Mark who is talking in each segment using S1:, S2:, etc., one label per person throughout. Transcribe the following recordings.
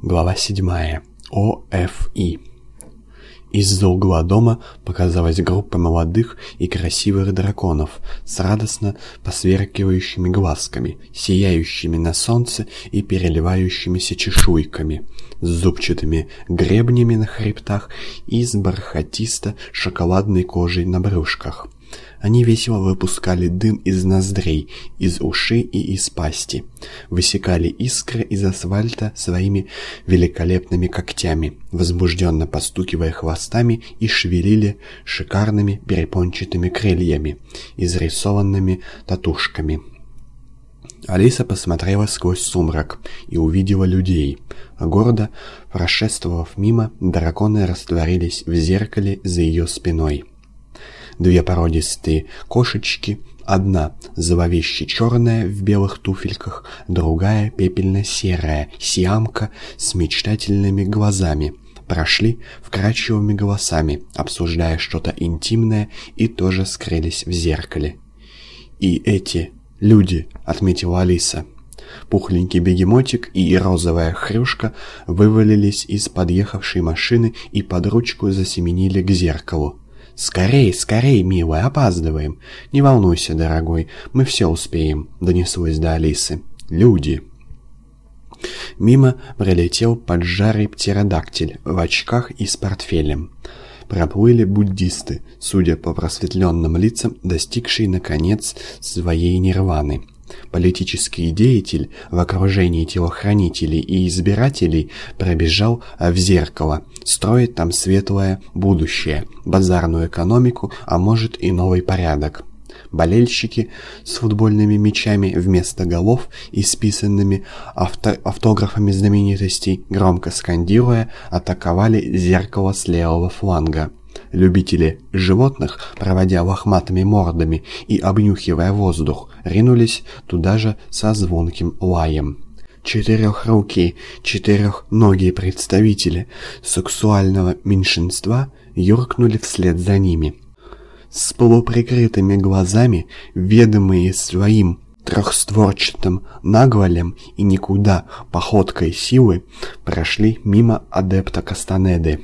S1: Глава 7. ОФИ. Из-за угла дома показалась группа молодых и красивых драконов с радостно посверкивающими глазками, сияющими на солнце и переливающимися чешуйками, с зубчатыми гребнями на хребтах и с бархатисто-шоколадной кожей на брюшках. Они весело выпускали дым из ноздрей, из ушей и из пасти. Высекали искры из асфальта своими великолепными когтями, возбужденно постукивая хвостами и шевелили шикарными перепончатыми крыльями, изрисованными татушками. Алиса посмотрела сквозь сумрак и увидела людей. Гордо прошествовав мимо, драконы растворились в зеркале за ее спиной две породистые кошечки, одна зловеще черная в белых туфельках, другая пепельно-серая сиамка с мечтательными глазами, прошли вкрадчивыми голосами, обсуждая что-то интимное и тоже скрылись в зеркале. «И эти люди», — отметила Алиса. Пухленький бегемотик и розовая хрюшка вывалились из подъехавшей машины и под ручку засеменили к зеркалу. «Скорей, скорей, милая, опаздываем!» «Не волнуйся, дорогой, мы все успеем», — донеслось до Алисы. «Люди!» Мимо пролетел поджарый птеродактиль в очках и с портфелем. Проплыли буддисты, судя по просветленным лицам, достигшие, наконец, своей нирваны. Политический деятель в окружении телохранителей и избирателей пробежал в зеркало, строит там светлое будущее, базарную экономику, а может и новый порядок. Болельщики с футбольными мячами вместо голов и списанными авто автографами знаменитостей, громко скандируя, атаковали зеркало с левого фланга. Любители животных, проводя лохматыми мордами и обнюхивая воздух, ринулись туда же со звонким лаем. Четырехрукие, четырехногие представители сексуального меньшинства юркнули вслед за ними. С полуприкрытыми глазами, ведомые своим трехстворчатым наглолем и никуда походкой силы, прошли мимо адепта Кастанеды.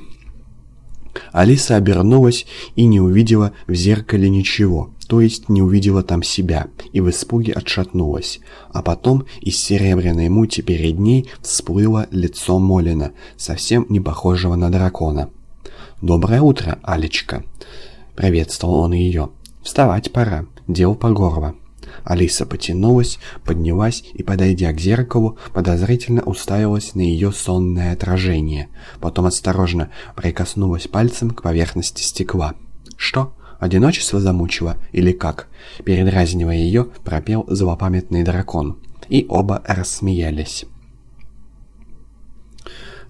S1: Алиса обернулась и не увидела в зеркале ничего, то есть не увидела там себя, и в испуге отшатнулась. А потом из серебряной мути перед ней всплыло лицо Молина, совсем не похожего на дракона. «Доброе утро, Алечка!» — приветствовал он ее. «Вставать пора, дел по горло». Алиса потянулась, поднялась и, подойдя к зеркалу, подозрительно уставилась на ее сонное отражение. Потом осторожно прикоснулась пальцем к поверхности стекла. «Что? Одиночество замучило? Или как?» Передразнивая ее, пропел злопамятный дракон. И оба рассмеялись.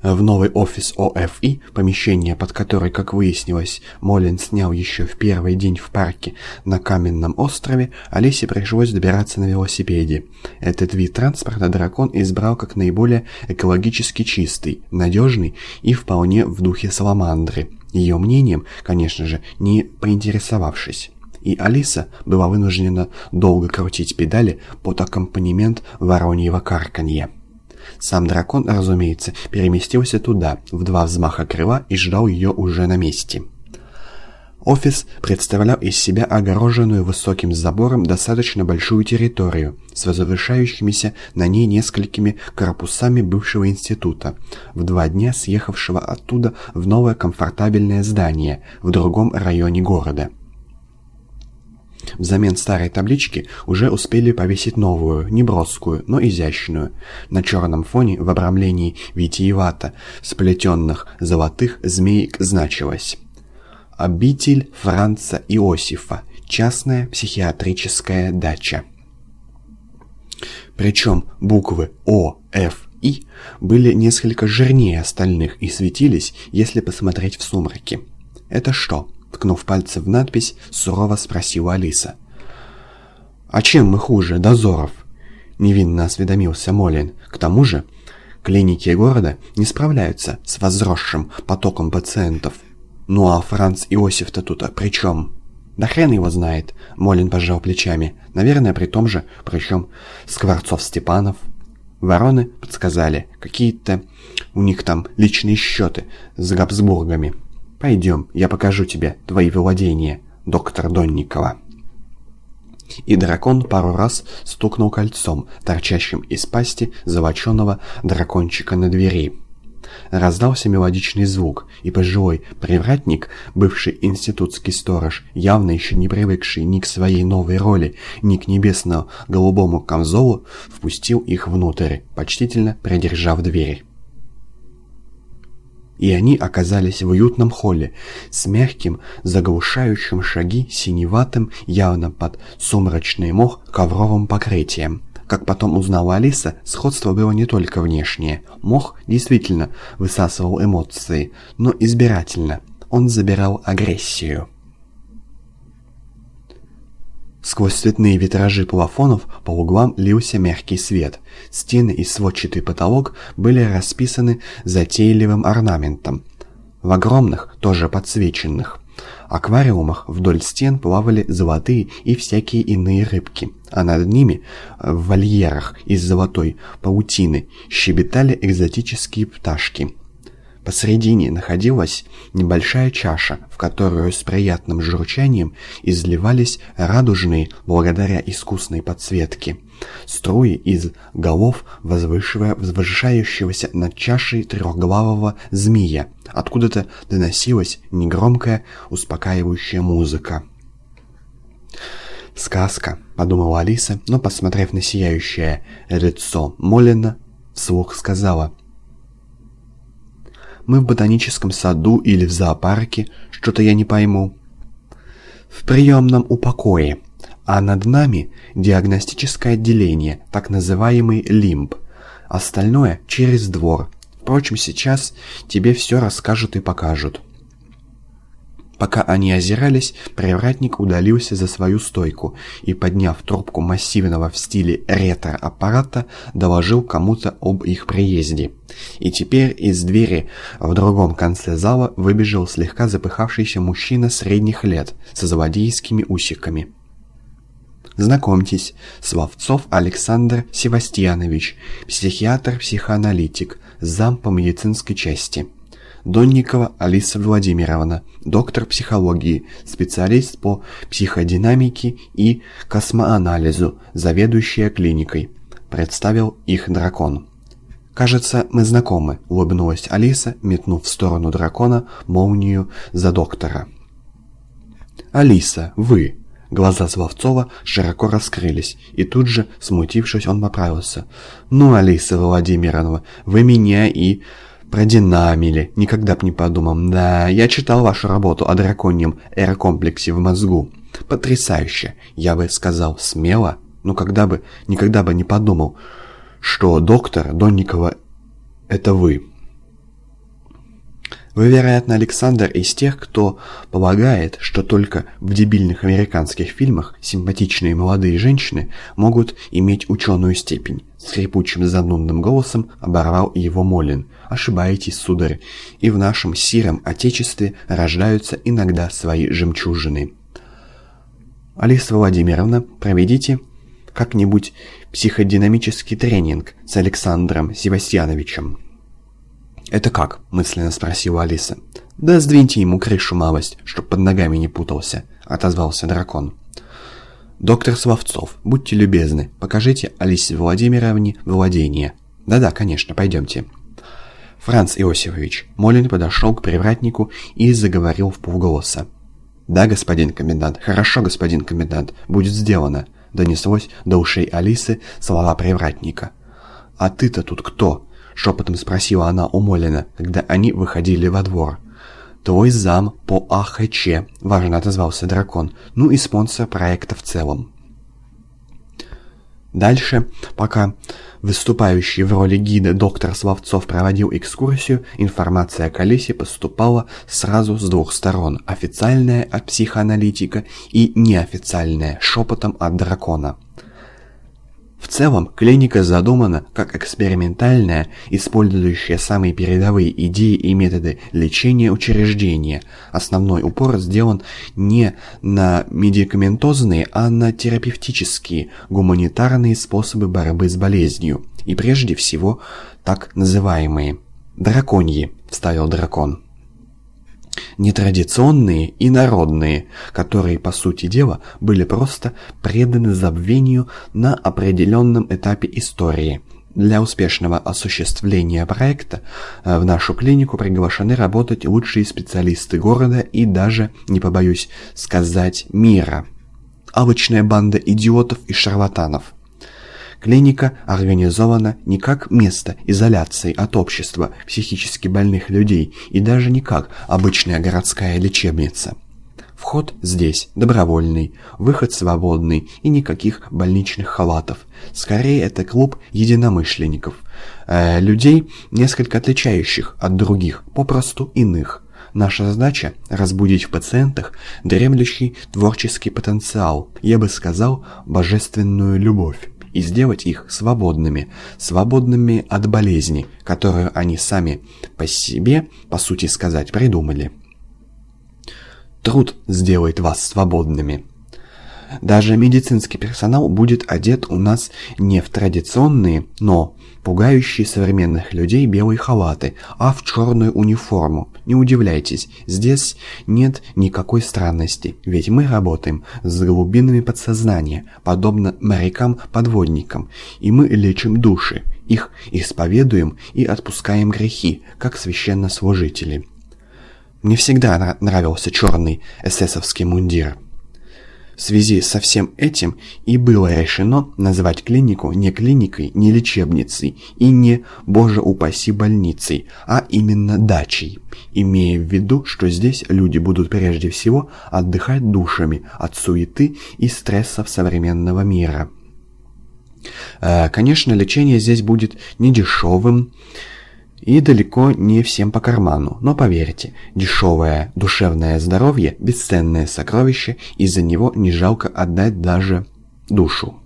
S1: В новый офис ОФИ, помещение под которое, как выяснилось, Молин снял еще в первый день в парке на Каменном острове, Алисе пришлось добираться на велосипеде. Этот вид транспорта дракон избрал как наиболее экологически чистый, надежный и вполне в духе саламандры. Ее мнением, конечно же, не поинтересовавшись и Алиса была вынуждена долго крутить педали под аккомпанемент вороньего карканья. Сам дракон, разумеется, переместился туда, в два взмаха крыла и ждал ее уже на месте. Офис представлял из себя огороженную высоким забором достаточно большую территорию с возвышающимися на ней несколькими корпусами бывшего института, в два дня съехавшего оттуда в новое комфортабельное здание в другом районе города. Взамен старой таблички уже успели повесить новую, неброскую, но изящную. На черном фоне в обрамлении витиевато сплетенных золотых змеек значилось «Обитель Франца Иосифа. Частная психиатрическая дача». Причем буквы О, Ф, И были несколько жирнее остальных и светились, если посмотреть в сумраке. «Это что?» Ткнув пальцем в надпись, сурово спросила Алиса. «А чем мы хуже, дозоров?» Невинно осведомился Молин. «К тому же, клиники города не справляются с возросшим потоком пациентов. Ну а Франц Иосиф-то тут при чем?» «Да хрен его знает», — Молин пожал плечами. «Наверное, при том же, причем Скворцов-Степанов». Вороны подсказали, какие-то У них там личные счеты с Габсбургами. Пойдем, я покажу тебе твои владения, доктор Донникова». И дракон пару раз стукнул кольцом, торчащим из пасти золоченого дракончика на двери. Раздался мелодичный звук, и пожилой привратник, бывший институтский сторож, явно еще не привыкший ни к своей новой роли, ни к небесно-голубому камзолу, впустил их внутрь, почтительно придержав дверь. И они оказались в уютном холле с мягким, заглушающим шаги синеватым, явно под сумрачный мох ковровым покрытием. Как потом узнала Алиса, сходство было не только внешнее. Мох действительно высасывал эмоции, но избирательно. Он забирал агрессию. Сквозь цветные витражи плафонов по углам лился мягкий свет. Стены и сводчатый потолок были расписаны затейливым орнаментом. В огромных, тоже подсвеченных, аквариумах вдоль стен плавали золотые и всякие иные рыбки, а над ними, в вольерах из золотой паутины, щебетали экзотические пташки – Посредине находилась небольшая чаша, в которую с приятным журчанием изливались радужные, благодаря искусной подсветке, струи из голов возвышающегося над чашей трехглавого змея. Откуда-то доносилась негромкая, успокаивающая музыка. «Сказка», — подумала Алиса, но, посмотрев на сияющее лицо Молина, вслух сказала — мы в ботаническом саду или в зоопарке, что-то я не пойму. В приемном упокое, а над нами диагностическое отделение, так называемый лимб. Остальное через двор. Впрочем, сейчас тебе все расскажут и покажут. Пока они озирались, привратник удалился за свою стойку и, подняв трубку массивного в стиле ретро-аппарата, доложил кому-то об их приезде. И теперь из двери в другом конце зала выбежал слегка запыхавшийся мужчина средних лет со злодейскими усиками. Знакомьтесь, Славцов Александр Севастьянович, психиатр-психоаналитик, зам по медицинской части. Донникова Алиса Владимировна, доктор психологии, специалист по психодинамике и космоанализу, заведующая клиникой. Представил их дракон. «Кажется, мы знакомы», — улыбнулась Алиса, метнув в сторону дракона молнию за доктора. «Алиса, вы!» Глаза Словцова широко раскрылись, и тут же, смутившись, он поправился. «Ну, Алиса Владимировна, вы меня и Продинамили. Никогда б не подумал. Да, я читал вашу работу о драконьем эрокомплексе в мозгу. Потрясающе. Я бы сказал, смело. Но когда бы, никогда бы не подумал, что доктор Донникова — это вы. Вы, вероятно, Александр из тех, кто полагает, что только в дебильных американских фильмах симпатичные молодые женщины могут иметь ученую степень. Скрипучим занудным голосом оборвал его Молин. Ошибаетесь, сударь, и в нашем сиром отечестве рождаются иногда свои жемчужины. Алиса Владимировна, проведите как-нибудь психодинамический тренинг с Александром Севастьяновичем. «Это как?» – мысленно спросила Алиса. «Да сдвиньте ему крышу малость, чтоб под ногами не путался», – отозвался дракон. «Доктор Словцов, будьте любезны, покажите Алисе Владимировне владение». «Да-да, конечно, пойдемте». «Франц Иосифович», Молин подошел к привратнику и заговорил в полголоса. «Да, господин комендант, хорошо, господин комендант, будет сделано», донеслось до ушей Алисы слова привратника. «А ты-то тут кто?» Шепотом спросила она у Молина, когда они выходили во двор. «Твой зам по АХЧ», — важно отозвался дракон, ну и спонсор проекта в целом. Дальше, пока выступающий в роли гида доктор Славцов проводил экскурсию, информация о колесе поступала сразу с двух сторон, официальная от психоаналитика и неофициальная, шепотом от дракона. В целом, клиника задумана как экспериментальное, использующее самые передовые идеи и методы лечения учреждение. Основной упор сделан не на медикаментозные, а на терапевтические, гуманитарные способы борьбы с болезнью. И прежде всего, так называемые «Драконьи», — вставил дракон. Нетрадиционные и народные, которые, по сути дела, были просто преданы забвению на определенном этапе истории. Для успешного осуществления проекта э, в нашу клинику приглашены работать лучшие специалисты города и даже, не побоюсь сказать, мира. Обычная банда идиотов и шарлатанов. Клиника организована не как место изоляции от общества психически больных людей и даже не как обычная городская лечебница. Вход здесь добровольный, выход свободный и никаких больничных халатов. Скорее, это клуб единомышленников. Э, людей, несколько отличающих от других, попросту иных. Наша задача – разбудить в пациентах дремлющий творческий потенциал, я бы сказал, божественную любовь и сделать их свободными, свободными от болезни, которую они сами по себе, по сути сказать, придумали. Труд сделает вас свободными. Даже медицинский персонал будет одет у нас не в традиционные, но пугающие современных людей белые халаты, а в черную униформу. Не удивляйтесь, здесь нет никакой странности, ведь мы работаем с глубинами подсознания, подобно морякам-подводникам, и мы лечим души, их исповедуем и отпускаем грехи, как священнослужители. Мне всегда нравился черный эсэсовский мундир. В связи со всем этим и было решено назвать клинику не клиникой, не лечебницей и не, боже упаси, больницей, а именно дачей, имея в виду, что здесь люди будут прежде всего отдыхать душами от суеты и стрессов современного мира. Э, конечно, лечение здесь будет не дешевым, и далеко не всем по карману, но поверьте, дешевое душевное здоровье – бесценное сокровище, и за него не жалко отдать даже душу.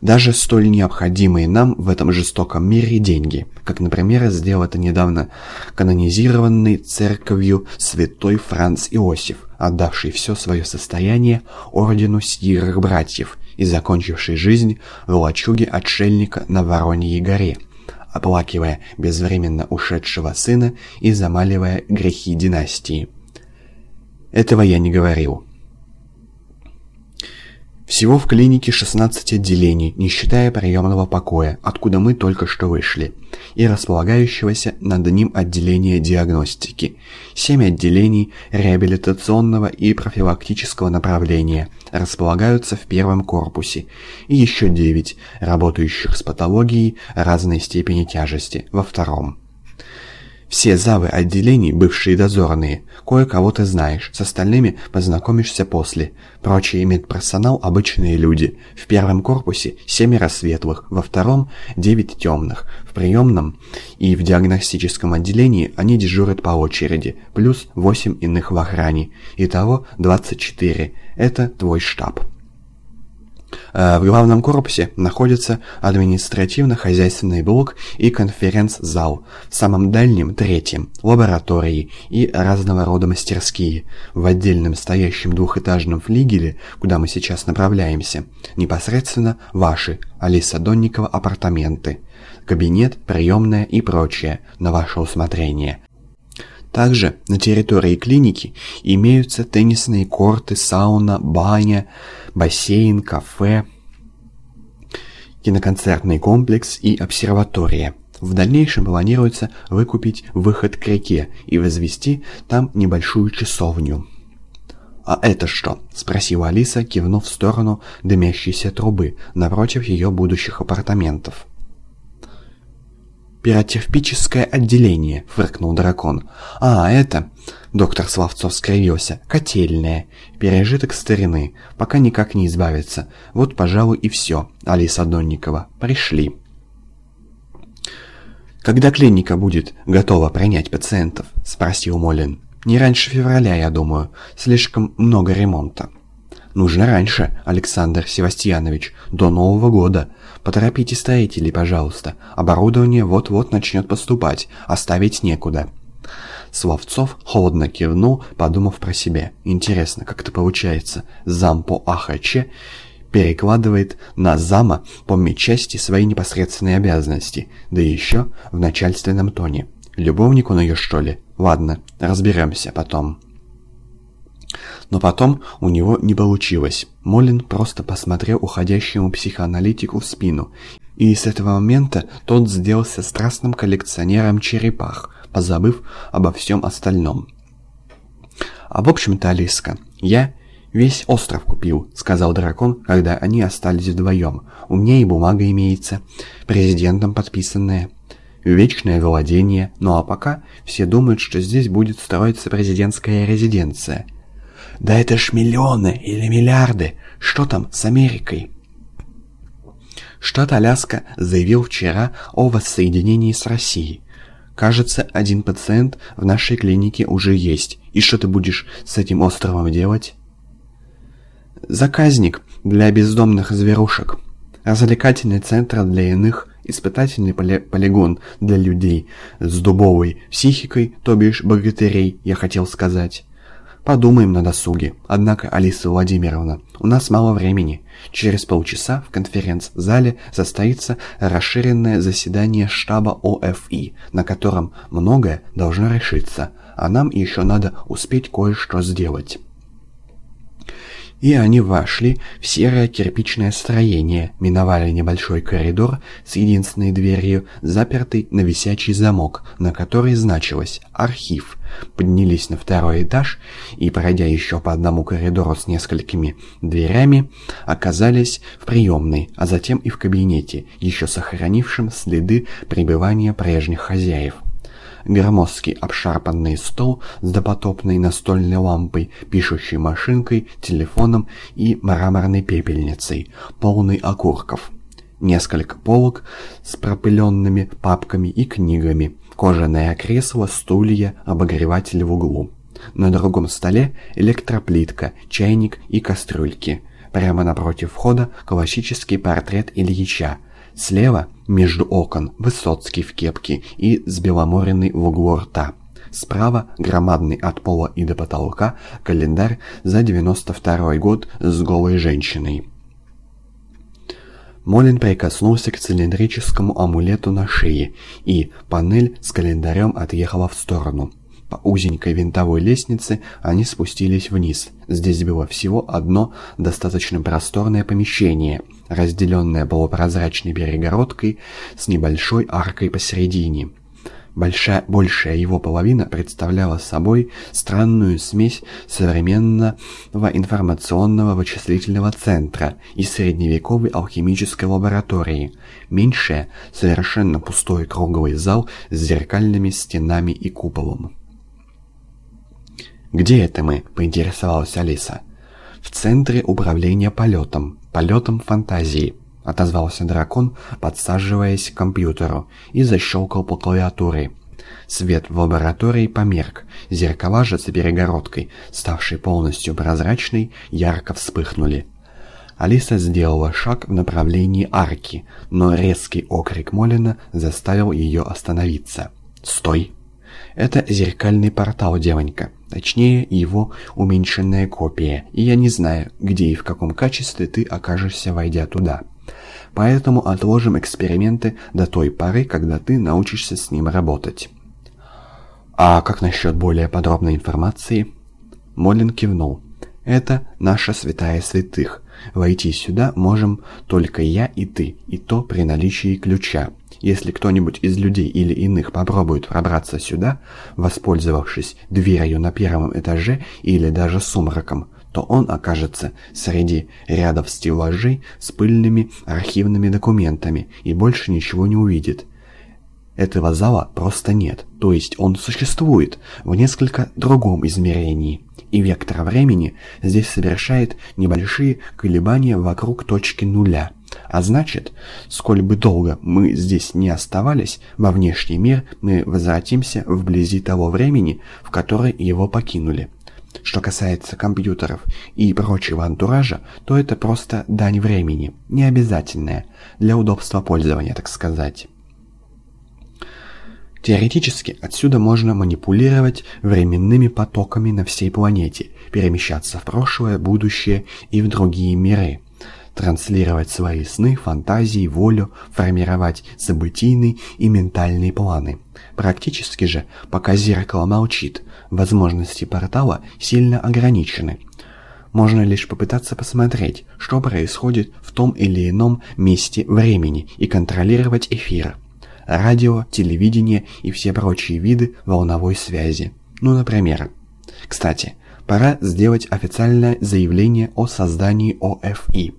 S1: Даже столь необходимые нам в этом жестоком мире деньги, как, например, сделал это недавно канонизированный церковью святой Франц Иосиф, отдавший все свое состояние ордену сирых братьев и закончивший жизнь в лачуге отшельника на Вороньей горе – оплакивая безвременно ушедшего сына и замаливая грехи династии. Этого я не говорил. Всего в клинике 16 отделений, не считая приемного покоя, откуда мы только что вышли, и располагающегося над ним отделения диагностики, 7 отделений реабилитационного и профилактического направления располагаются в первом корпусе, и еще 9, работающих с патологией разной степени тяжести, во втором. Все завы отделений бывшие дозорные. Кое-кого ты знаешь, с остальными познакомишься после. Прочий медперсонал – обычные люди. В первом корпусе семеро светлых, во втором – девять темных. В приемном и в диагностическом отделении они дежурят по очереди, плюс восемь иных в охране. Итого 24. Это твой штаб. Э, в главном корпусе находится административно-хозяйственный блок и конференц-зал, в самом дальнем – третьем, лаборатории и разного рода мастерские. В отдельном стоящем двухэтажном флигеле, куда мы сейчас направляемся, непосредственно ваши, Алиса Донникова, апартаменты. Кабинет, приемная и прочее, на ваше усмотрение. Также на территории клиники имеются теннисные корты, сауна, баня, бассейн, кафе, киноконцертный комплекс и обсерватория. В дальнейшем планируется выкупить выход к реке и возвести там небольшую часовню. «А это что?» – спросила Алиса, кивнув в сторону дымящейся трубы напротив ее будущих апартаментов. «Пиротерпическое отделение», — фыркнул дракон. «А, это...» — доктор Славцов скривился. «Котельная. Пережиток старины. Пока никак не избавиться. Вот, пожалуй, и все, Алиса Донникова. Пришли». «Когда клиника будет готова принять пациентов?» — спросил Молин. «Не раньше февраля, я думаю. Слишком много ремонта». «Нужно раньше, Александр Севастьянович, до Нового года. Поторопите строителей, пожалуйста. Оборудование вот-вот начнет поступать, оставить некуда». Словцов холодно кивнул, подумав про себя. «Интересно, как это получается? Зам по АХЧ перекладывает на зама по медчасти свои непосредственные обязанности, да еще в начальственном тоне. Любовник он ее, что ли? Ладно, разберемся потом. Но потом у него не получилось. Молин просто посмотрел уходящему психоаналитику в спину, и с этого момента тот сделался страстным коллекционером черепах, позабыв обо всем остальном. «А в общем-то, Алиска, я весь остров купил», — сказал дракон, когда они остались вдвоем. «У меня и бумага имеется, президентом подписанная» вечное владение, ну а пока все думают, что здесь будет строиться президентская резиденция. Да это ж миллионы или миллиарды, что там с Америкой? Штат Аляска заявил вчера о воссоединении с Россией. Кажется, один пациент в нашей клинике уже есть. И что ты будешь с этим островом делать? Заказник для бездомных зверушек. Развлекательный центр для иных испытательный поли полигон для людей с дубовой психикой, то бишь богатырей, я хотел сказать. Подумаем на досуге. Однако, Алиса Владимировна, у нас мало времени. Через полчаса в конференц-зале состоится расширенное заседание штаба ОФИ, на котором многое должно решиться, а нам еще надо успеть кое-что сделать и они вошли в серое кирпичное строение, миновали небольшой коридор с единственной дверью, запертый на висячий замок, на которой значилось «Архив», поднялись на второй этаж и, пройдя еще по одному коридору с несколькими дверями, оказались в приемной, а затем и в кабинете, еще сохранившем следы пребывания прежних хозяев громоздкий обшарпанный стол с допотопной настольной лампой, пишущей машинкой, телефоном и мраморной пепельницей, полный окурков. Несколько полок с пропыленными папками и книгами, кожаное кресло, стулья, обогреватель в углу. На другом столе электроплитка, чайник и кастрюльки. Прямо напротив входа классический портрет Ильича, Слева, между окон, Высоцкий в кепке и с беломоренной в углу рта. Справа громадный от пола и до потолка календарь за 92 год с голой женщиной. Молин прикоснулся к цилиндрическому амулету на шее, и панель с календарем отъехала в сторону. По узенькой винтовой лестнице они спустились вниз. Здесь было всего одно достаточно просторное помещение, разделенное полупрозрачной перегородкой с небольшой аркой посередине. Большая, большая его половина представляла собой странную смесь современного информационного вычислительного центра и средневековой алхимической лаборатории. Меньшая – совершенно пустой круглый зал с зеркальными стенами и куполом. «Где это мы?» – поинтересовалась Алиса. «В центре управления полетом, полетом фантазии», – отозвался дракон, подсаживаясь к компьютеру, и защелкал по клавиатуре. Свет в лаборатории померк, зеркала же за перегородкой, ставшей полностью прозрачной, ярко вспыхнули. Алиса сделала шаг в направлении арки, но резкий окрик Молина заставил ее остановиться. «Стой!» Это зеркальный портал, девонька. Точнее, его уменьшенная копия. И я не знаю, где и в каком качестве ты окажешься, войдя туда. Поэтому отложим эксперименты до той поры, когда ты научишься с ним работать. А как насчет более подробной информации? Молин кивнул. Это наша святая святых. Войти сюда можем только я и ты, и то при наличии ключа. Если кто-нибудь из людей или иных попробует пробраться сюда, воспользовавшись дверью на первом этаже или даже сумраком, то он окажется среди рядов стеллажей с пыльными архивными документами и больше ничего не увидит. Этого зала просто нет, то есть он существует в несколько другом измерении, и вектор времени здесь совершает небольшие колебания вокруг точки нуля – а значит, сколь бы долго мы здесь не оставались, во внешний мир мы возвратимся вблизи того времени, в которое его покинули. Что касается компьютеров и прочего антуража, то это просто дань времени, не обязательная, для удобства пользования, так сказать. Теоретически отсюда можно манипулировать временными потоками на всей планете, перемещаться в прошлое, будущее и в другие миры. Транслировать свои сны, фантазии, волю, формировать событийные и ментальные планы. Практически же, пока зеркало молчит, возможности портала сильно ограничены. Можно лишь попытаться посмотреть, что происходит в том или ином месте времени и контролировать эфир. Радио, телевидение и все прочие виды волновой связи. Ну, например. Кстати, пора сделать официальное заявление о создании ОФИ.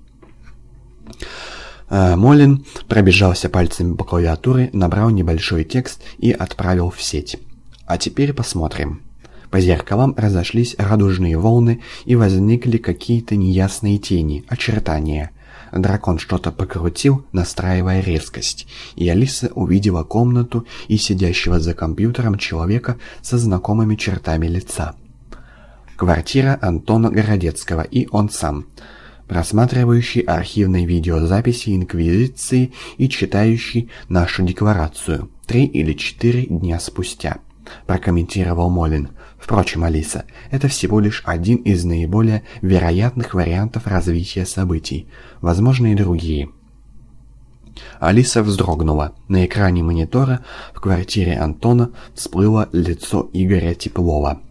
S1: Э, Молин пробежался пальцами по клавиатуре, набрал небольшой текст и отправил в сеть. А теперь посмотрим. По зеркалам разошлись радужные волны и возникли какие-то неясные тени, очертания. Дракон что-то покрутил, настраивая резкость, и Алиса увидела комнату и сидящего за компьютером человека со знакомыми чертами лица. Квартира Антона Городецкого и он сам – просматривающий архивные видеозаписи Инквизиции и читающий нашу декларацию три или четыре дня спустя. Прокомментировал Молин. Впрочем, Алиса, это всего лишь один из наиболее вероятных вариантов развития событий. Возможно и другие. Алиса вздрогнула. На экране монитора в квартире Антона всплыло лицо Игоря Теплова.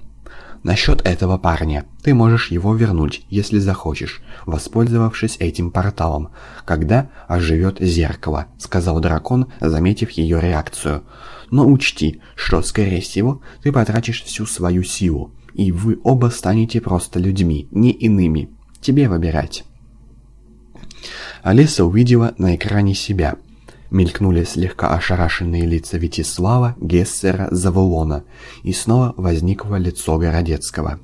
S1: Насчет этого парня. Ты можешь его вернуть, если захочешь, воспользовавшись этим порталом, когда оживет зеркало», — сказал дракон, заметив ее реакцию. «Но учти, что, скорее всего, ты потратишь всю свою силу, и вы оба станете просто людьми, не иными. Тебе выбирать». Алиса увидела на экране себя — Мелькнули слегка ошарашенные лица Витислава, Гессера, Завулона, и снова возникло лицо Городецкого.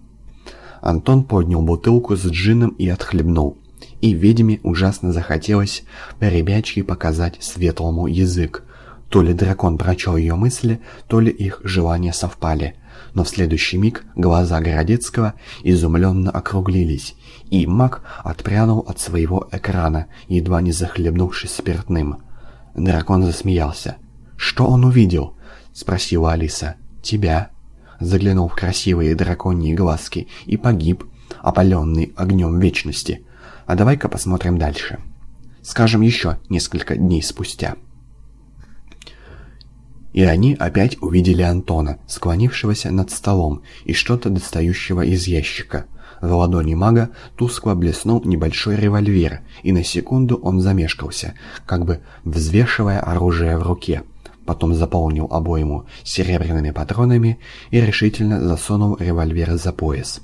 S1: Антон поднял бутылку с джином и отхлебнул. И ведьме ужасно захотелось поребячьи показать светлому язык. То ли дракон прочел ее мысли, то ли их желания совпали. Но в следующий миг глаза Городецкого изумленно округлились, и маг отпрянул от своего экрана, едва не захлебнувшись спиртным. Дракон засмеялся. «Что он увидел?» — спросила Алиса. «Тебя». Заглянул в красивые драконьи глазки и погиб, опаленный огнем вечности. А давай-ка посмотрим дальше. Скажем, еще несколько дней спустя. И они опять увидели Антона, склонившегося над столом и что-то достающего из ящика. В ладони мага тускло блеснул небольшой револьвер, и на секунду он замешкался, как бы взвешивая оружие в руке. Потом заполнил обойму серебряными патронами и решительно засунул револьвер за пояс.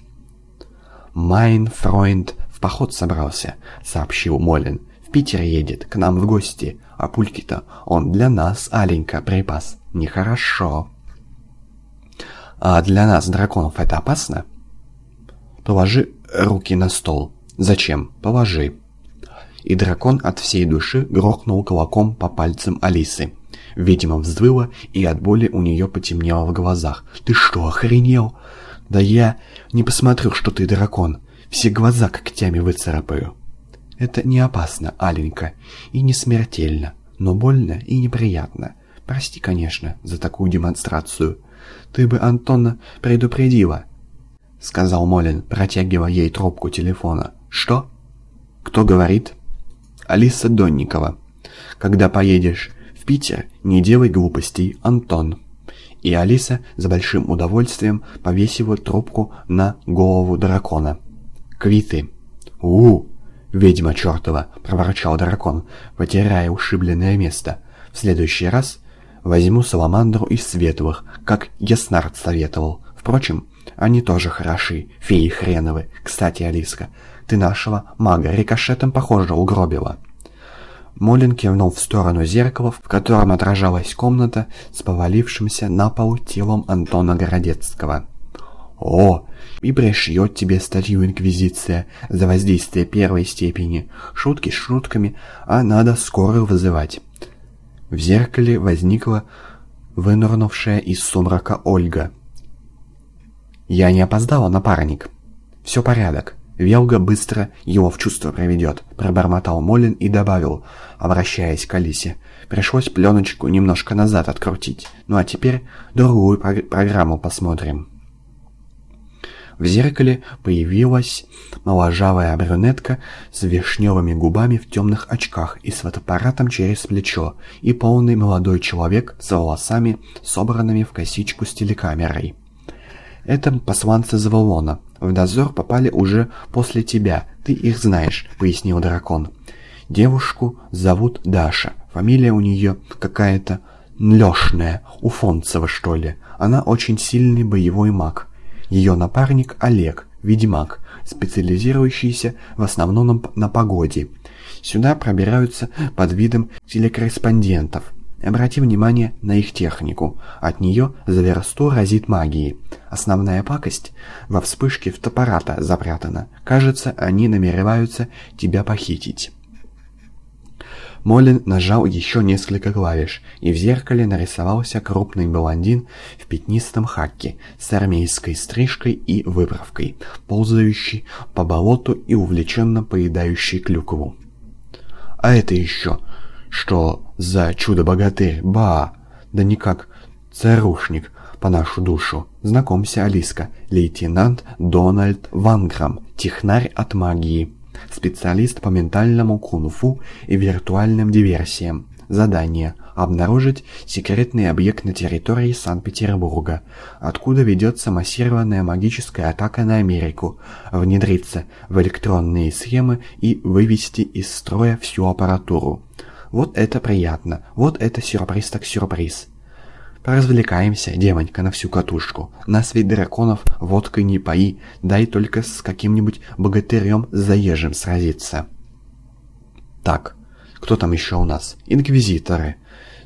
S1: «Майн Фройнд в поход собрался», — сообщил Молин. «В Питер едет, к нам в гости, а пульки-то он для нас, Аленька, припас. Нехорошо». «А для нас, драконов, это опасно?» Положи руки на стол. Зачем? Положи. И дракон от всей души грохнул кулаком по пальцам Алисы. Видимо, взвыла, и от боли у нее потемнело в глазах. «Ты что, охренел?» «Да я не посмотрю, что ты дракон. Все глаза когтями выцарапаю». «Это не опасно, Аленька, и не смертельно, но больно и неприятно. Прости, конечно, за такую демонстрацию. Ты бы Антона предупредила, — сказал Молин, протягивая ей трубку телефона. «Что?» «Кто говорит?» «Алиса Донникова. Когда поедешь в Питер, не делай глупостей, Антон». И Алиса с большим удовольствием повесила трубку на голову дракона. «Квиты!» «У-у!» «Ведьма чертова!» — проворчал дракон, потирая ушибленное место. «В следующий раз возьму саламандру из светлых, как Яснард советовал. Впрочем, они тоже хороши, феи хреновы. Кстати, Алиска, ты нашего мага рикошетом, похоже, угробила». Молин кивнул в сторону зеркала, в котором отражалась комната с повалившимся на пол телом Антона Городецкого. «О, и пришьет тебе статью Инквизиция за воздействие первой степени. Шутки с шутками, а надо скорую вызывать». В зеркале возникла вынырнувшая из сумрака Ольга. «Я не опоздала, напарник». «Все порядок. Велга быстро его в чувство приведет», — пробормотал Молин и добавил, обращаясь к Алисе. «Пришлось пленочку немножко назад открутить. Ну а теперь другую прог программу посмотрим». В зеркале появилась моложавая брюнетка с вишневыми губами в темных очках и с фотоаппаратом через плечо, и полный молодой человек с волосами, собранными в косичку с телекамерой. «Это посланцы Завалона. В дозор попали уже после тебя, ты их знаешь», — пояснил дракон. «Девушку зовут Даша, фамилия у нее какая-то Нлешная, Уфонцева, что ли. Она очень сильный боевой маг. Ее напарник Олег, ведьмак, специализирующийся в основном на погоде. Сюда пробираются под видом телекорреспондентов. Обрати внимание на их технику. От нее за версту разит магией. Основная пакость во вспышке фотоаппарата запрятана. Кажется, они намереваются тебя похитить. Молин нажал еще несколько клавиш, и в зеркале нарисовался крупный блондин в пятнистом хаке с армейской стрижкой и выправкой, ползающий по болоту и увлеченно поедающий клюкву. «А это еще что за чудо-богатырь? Ба! Да никак царушник по нашу душу. Знакомься, Алиска, лейтенант Дональд Ванграм, технарь от магии» специалист по ментальному кунг-фу и виртуальным диверсиям. Задание – обнаружить секретный объект на территории Санкт-Петербурга, откуда ведется массированная магическая атака на Америку, внедриться в электронные схемы и вывести из строя всю аппаратуру. Вот это приятно, вот это сюрприз так сюрприз. Поразвлекаемся, демонька, на всю катушку. Нас ведь драконов водкой не пои, дай только с каким-нибудь богатырем заезжим сразиться. Так, кто там еще у нас? Инквизиторы.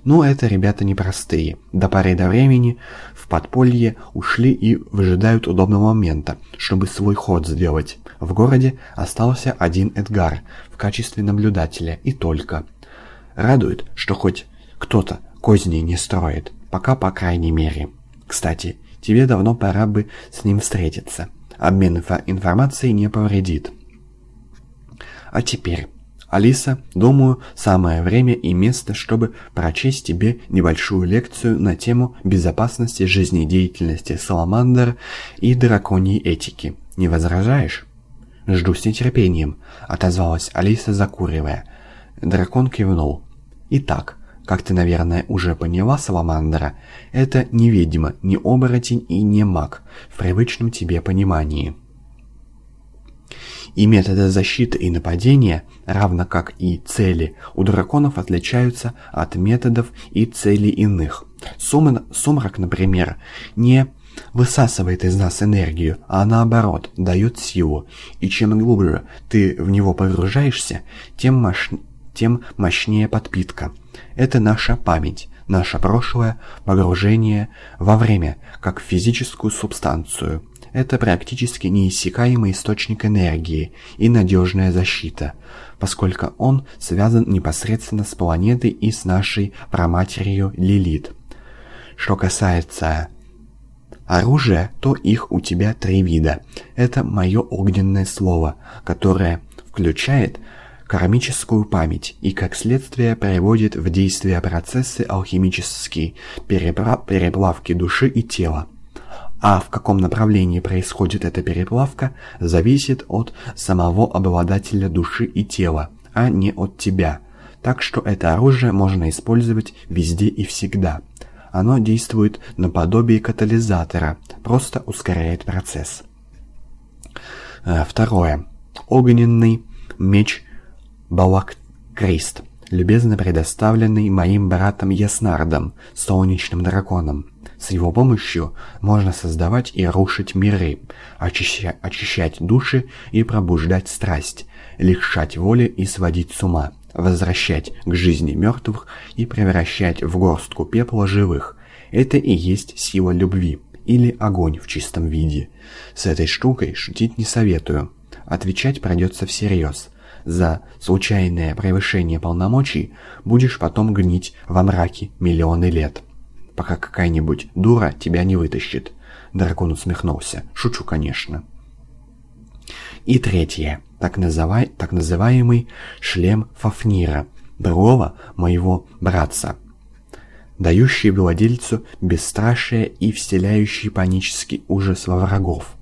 S1: Ну, это ребята непростые. До поры до времени в подполье ушли и выжидают удобного момента, чтобы свой ход сделать. В городе остался один Эдгар в качестве наблюдателя и только. Радует, что хоть кто-то козни не строит. Пока, по крайней мере. Кстати, тебе давно пора бы с ним встретиться. Обмен информацией не повредит. А теперь, Алиса, думаю, самое время и место, чтобы прочесть тебе небольшую лекцию на тему безопасности жизнедеятельности саламандр и драконьей этики. Не возражаешь? Жду с нетерпением, отозвалась Алиса, закуривая. Дракон кивнул. Итак, как ты, наверное, уже поняла, Саламандра, это не ведьма, не оборотень и не маг в привычном тебе понимании. И методы защиты и нападения, равно как и цели, у драконов отличаются от методов и целей иных. Сумрак, например, не высасывает из нас энергию, а наоборот, дает силу. И чем глубже ты в него погружаешься, тем, мощ... тем мощнее подпитка – это наша память, наше прошлое, погружение во время, как в физическую субстанцию. Это практически неиссякаемый источник энергии и надежная защита, поскольку он связан непосредственно с планетой и с нашей праматерью Лилит. Что касается оружия, то их у тебя три вида. Это мое огненное слово, которое включает кармическую память и, как следствие, приводит в действие процессы алхимические переплавки души и тела. А в каком направлении происходит эта переплавка, зависит от самого обладателя души и тела, а не от тебя. Так что это оружие можно использовать везде и всегда. Оно действует наподобие катализатора, просто ускоряет процесс. Э, второе. Огненный меч Балак Крист, любезно предоставленный моим братом Яснардом, солнечным драконом. С его помощью можно создавать и рушить миры, очища очищать души и пробуждать страсть, лишать воли и сводить с ума, возвращать к жизни мертвых и превращать в горстку пепла живых. Это и есть сила любви, или огонь в чистом виде. С этой штукой шутить не советую. Отвечать придется всерьез за случайное превышение полномочий будешь потом гнить во мраке миллионы лет, пока какая-нибудь дура тебя не вытащит. Дракон усмехнулся. Шучу, конечно. И третье. Так, называй, так называемый шлем Фафнира, другого моего братца, дающий владельцу бесстрашие и вселяющий панический ужас во врагов.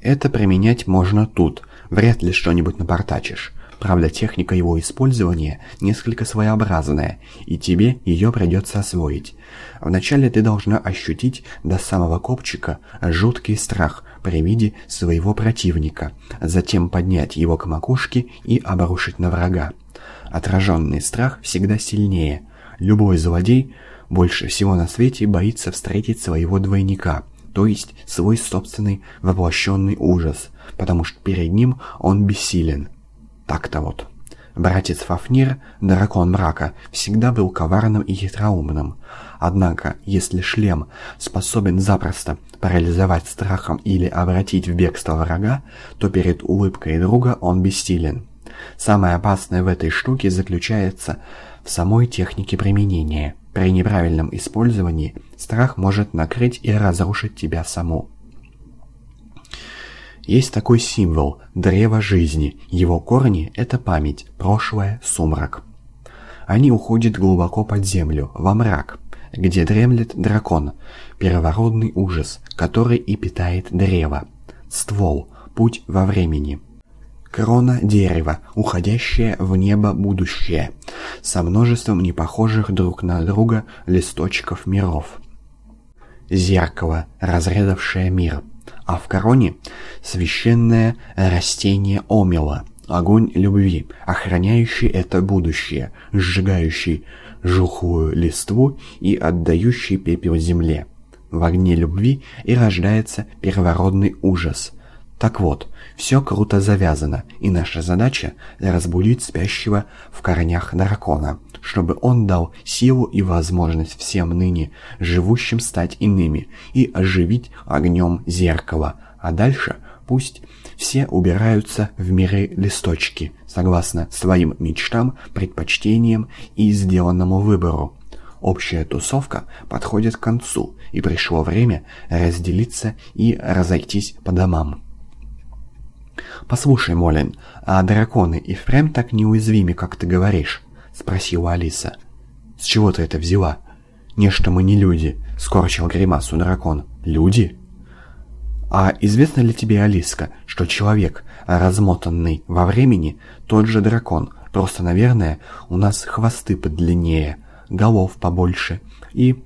S1: Это применять можно тут, вряд ли что-нибудь напортачишь. Правда, техника его использования несколько своеобразная, и тебе ее придется освоить. Вначале ты должна ощутить до самого копчика жуткий страх при виде своего противника, затем поднять его к макушке и обрушить на врага. Отраженный страх всегда сильнее. Любой злодей больше всего на свете боится встретить своего двойника, то есть свой собственный воплощенный ужас, потому что перед ним он бессилен. Так-то вот. Братец Фафнир, дракон мрака, всегда был коварным и хитроумным. Однако, если шлем способен запросто парализовать страхом или обратить в бегство врага, то перед улыбкой друга он бессилен. Самое опасное в этой штуке заключается в самой технике применения. При неправильном использовании страх может накрыть и разрушить тебя саму. Есть такой символ – древо жизни. Его корни – это память, прошлое, сумрак. Они уходят глубоко под землю, во мрак, где дремлет дракон, первородный ужас, который и питает древо. Ствол – путь во времени. Крона дерева, уходящее в небо будущее, со множеством непохожих друг на друга листочков миров. Зеркало, разрезавшее мир – а в короне священное растение омела, огонь любви, охраняющий это будущее, сжигающий жухлую листву и отдающий пепел земле. В огне любви и рождается первородный ужас. Так вот, все круто завязано, и наша задача – разбудить спящего в корнях дракона, чтобы он дал силу и возможность всем ныне живущим стать иными и оживить огнем зеркало, а дальше пусть все убираются в миры листочки, согласно своим мечтам, предпочтениям и сделанному выбору. Общая тусовка подходит к концу, и пришло время разделиться и разойтись по домам. «Послушай, Молин, а драконы и впрямь так неуязвимы, как ты говоришь?» — спросила Алиса. «С чего ты это взяла?» «Нечто мы не люди», — скорчил гримасу дракон. «Люди?» «А известно ли тебе, Алиска, что человек, размотанный во времени, тот же дракон, просто, наверное, у нас хвосты подлиннее, голов побольше и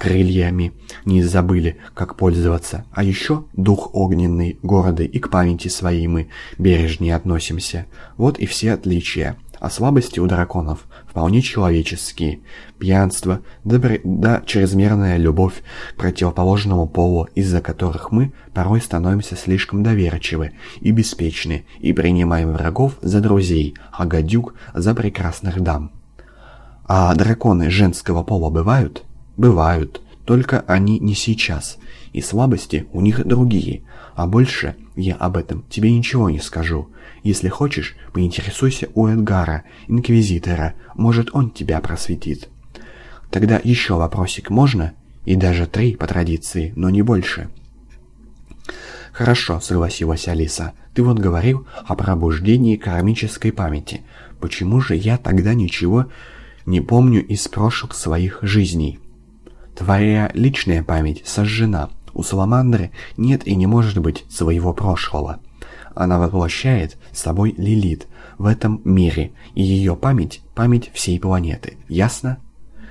S1: крыльями не забыли, как пользоваться, а еще дух огненный, города и к памяти своей мы бережнее относимся. Вот и все отличия. А слабости у драконов вполне человеческие. Пьянство, добр... да чрезмерная любовь к противоположному полу, из-за которых мы порой становимся слишком доверчивы и беспечны, и принимаем врагов за друзей, а гадюк за прекрасных дам. А драконы женского пола бывают? Бывают, только они не сейчас, и слабости у них другие, а больше я об этом тебе ничего не скажу. Если хочешь, поинтересуйся у Эдгара, инквизитора, может он тебя просветит. Тогда еще вопросик можно? И даже три по традиции, но не больше. «Хорошо», — согласилась Алиса. «Ты вот говорил о пробуждении кармической памяти. Почему же я тогда ничего не помню из прошлых своих жизней?» «Твоя личная память сожжена. У Саламандры нет и не может быть своего прошлого. Она воплощает с собой Лилит в этом мире, и ее память – память всей планеты. Ясно?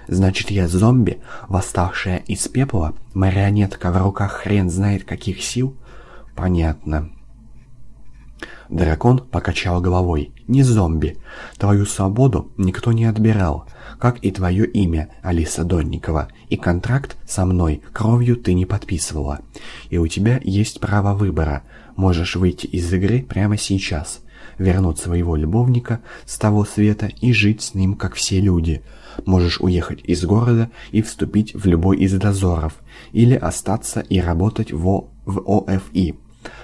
S1: Значит, я зомби, восставшая из пепла, марионетка в руках хрен знает каких сил? Понятно. Дракон покачал головой. «Не зомби. Твою свободу никто не отбирал, как и твое имя, Алиса Донникова. И контракт со мной кровью ты не подписывала. И у тебя есть право выбора. Можешь выйти из игры прямо сейчас, вернуть своего любовника с того света и жить с ним, как все люди. Можешь уехать из города и вступить в любой из дозоров, или остаться и работать в, в ОФИ.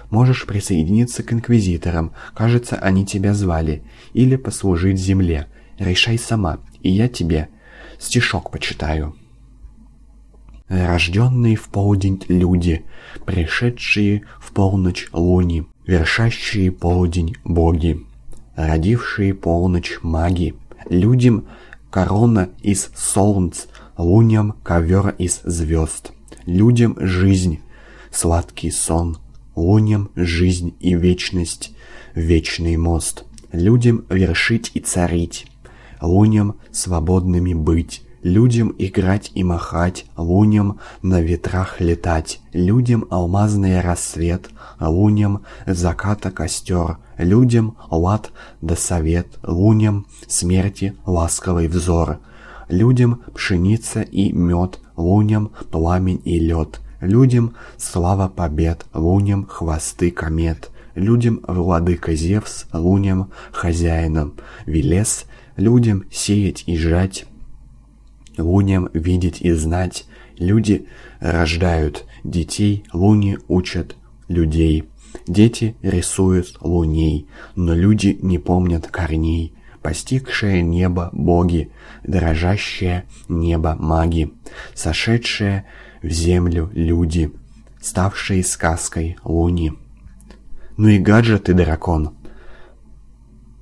S1: Можешь присоединиться к инквизиторам, кажется, они тебя звали, или послужить земле. Решай сама, и я тебе стишок почитаю. Рожденные в полдень люди, пришедшие в полночь луни, вершащие полдень боги, родившие полночь маги, людям корона из солнц, луням ковер из звезд, людям жизнь, сладкий сон, Луням жизнь и вечность, вечный мост. Людям вершить и царить, луням свободными быть, Людям играть и махать, луням на ветрах летать, Людям алмазный рассвет, луням заката костер, Людям лад да совет, луням смерти ласковый взор, Людям пшеница и мед, луням пламень и лед, Людям слава побед, луням хвосты комет, Людям владыка Зевс, луням хозяином, Велес, людям сеять и жать, луням видеть и знать. Люди рождают детей, луни учат людей. Дети рисуют луней, но люди не помнят корней. Постигшее небо боги, дрожащее небо маги, сошедшие в землю люди, ставшие сказкой луни. Ну и гаджет ты, дракон.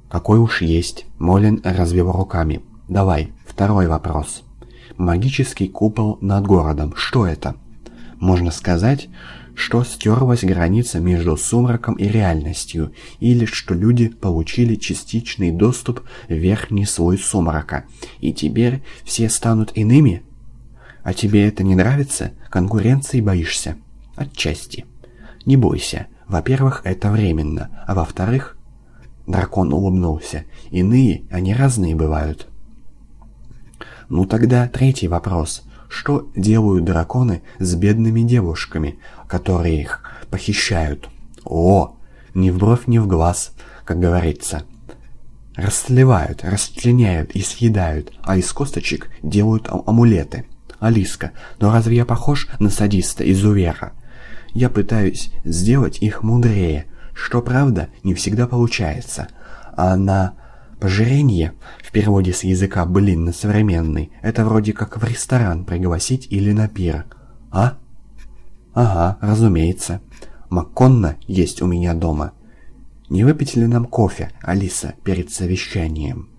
S1: Какой уж есть. Молин развел руками. Давай, второй вопрос. Магический купол над городом. Что это? Можно сказать, что стерлась граница между сумраком и реальностью, или что люди получили частичный доступ в верхний слой сумрака, и теперь все станут иными? А тебе это не нравится? Конкуренции боишься? Отчасти. Не бойся. Во-первых, это временно, а во-вторых... Дракон улыбнулся. Иные, они разные бывают. Ну тогда третий вопрос. Что делают драконы с бедными девушками, которые их похищают? О, ни в бровь, ни в глаз, как говорится. Расслевают, расчленяют и съедают, а из косточек делают амулеты. Алиска, но разве я похож на садиста из Увера? Я пытаюсь сделать их мудрее, что правда не всегда получается. А на Пожирение, в переводе с языка «блин» на современный, это вроде как в ресторан пригласить или на пир. А? Ага, разумеется. Макконна есть у меня дома. Не выпить ли нам кофе, Алиса, перед совещанием?»